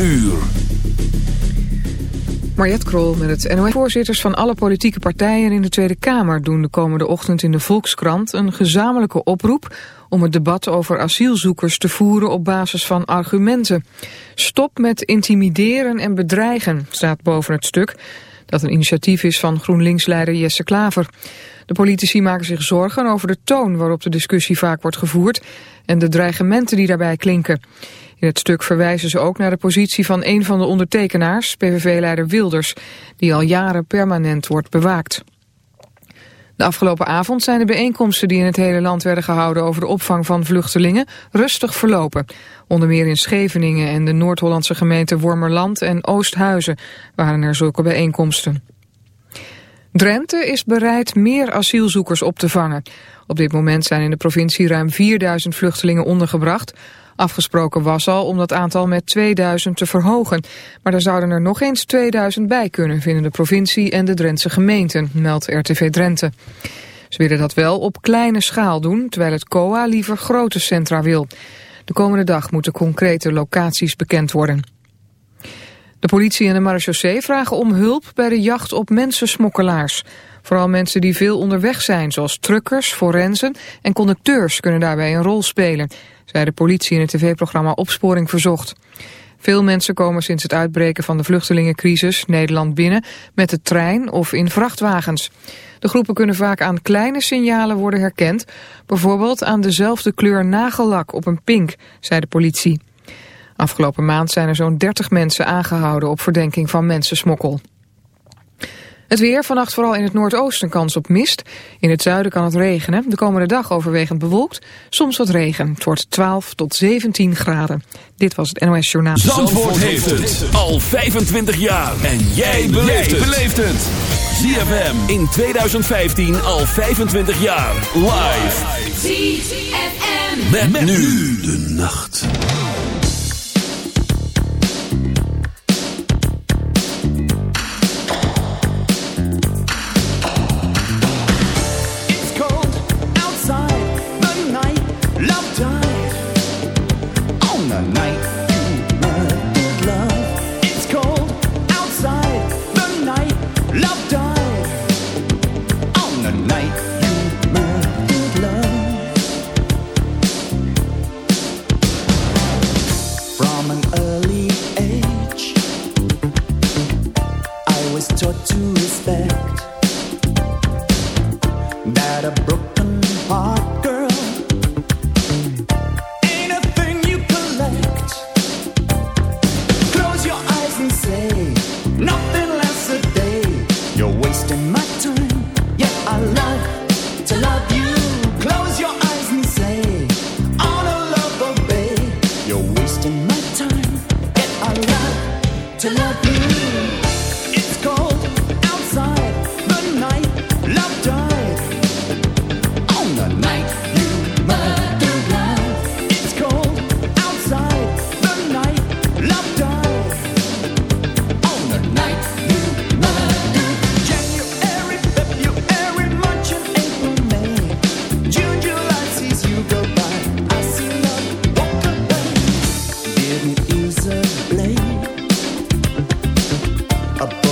uur. Mariette Krol met het NOS. Voorzitters van alle politieke partijen in de Tweede Kamer doen de komende ochtend in de Volkskrant een gezamenlijke oproep om het debat over asielzoekers te voeren op basis van argumenten. Stop met intimideren en bedreigen, staat boven het stuk, dat een initiatief is van GroenLinks-leider Jesse Klaver. De politici maken zich zorgen over de toon waarop de discussie vaak wordt gevoerd en de dreigementen die daarbij klinken. In het stuk verwijzen ze ook naar de positie van een van de ondertekenaars, PVV-leider Wilders, die al jaren permanent wordt bewaakt. De afgelopen avond zijn de bijeenkomsten die in het hele land werden gehouden over de opvang van vluchtelingen rustig verlopen. Onder meer in Scheveningen en de Noord-Hollandse gemeenten Wormerland en Oosthuizen waren er zulke bijeenkomsten. Drenthe is bereid meer asielzoekers op te vangen. Op dit moment zijn in de provincie ruim 4000 vluchtelingen ondergebracht. Afgesproken was al om dat aantal met 2000 te verhogen. Maar er zouden er nog eens 2000 bij kunnen, vinden de provincie en de Drentse gemeenten, meldt RTV Drenthe. Ze willen dat wel op kleine schaal doen, terwijl het COA liever grote centra wil. De komende dag moeten concrete locaties bekend worden. De politie en de marechaussee vragen om hulp bij de jacht op mensensmokkelaars. Vooral mensen die veel onderweg zijn, zoals truckers, forensen en conducteurs kunnen daarbij een rol spelen, zei de politie in het tv-programma Opsporing Verzocht. Veel mensen komen sinds het uitbreken van de vluchtelingencrisis Nederland binnen met de trein of in vrachtwagens. De groepen kunnen vaak aan kleine signalen worden herkend, bijvoorbeeld aan dezelfde kleur nagellak op een pink, zei de politie. Afgelopen maand zijn er zo'n 30 mensen aangehouden op verdenking van mensensmokkel. Het weer, vannacht vooral in het noordoosten kans op mist. In het zuiden kan het regenen. De komende dag overwegend bewolkt. Soms wat regen. Het wordt 12 tot 17 graden. Dit was het NOS Journaal. Zandvoort, heeft het al 25 jaar. En jij beleeft het. ZFM in 2015 al 25 jaar. Live. ZFM. met nu de nacht.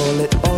call it all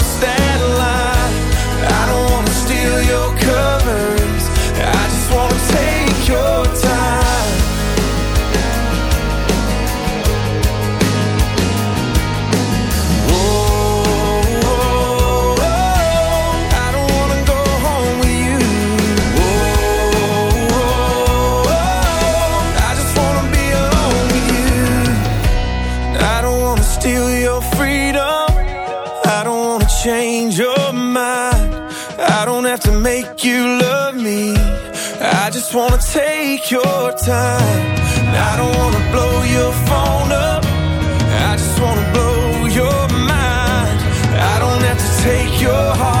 take your time. I don't wanna blow your phone up. I just wanna blow your mind. I don't have to take your heart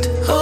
Oh.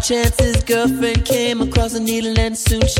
By chance, his girlfriend came across a needle and soon she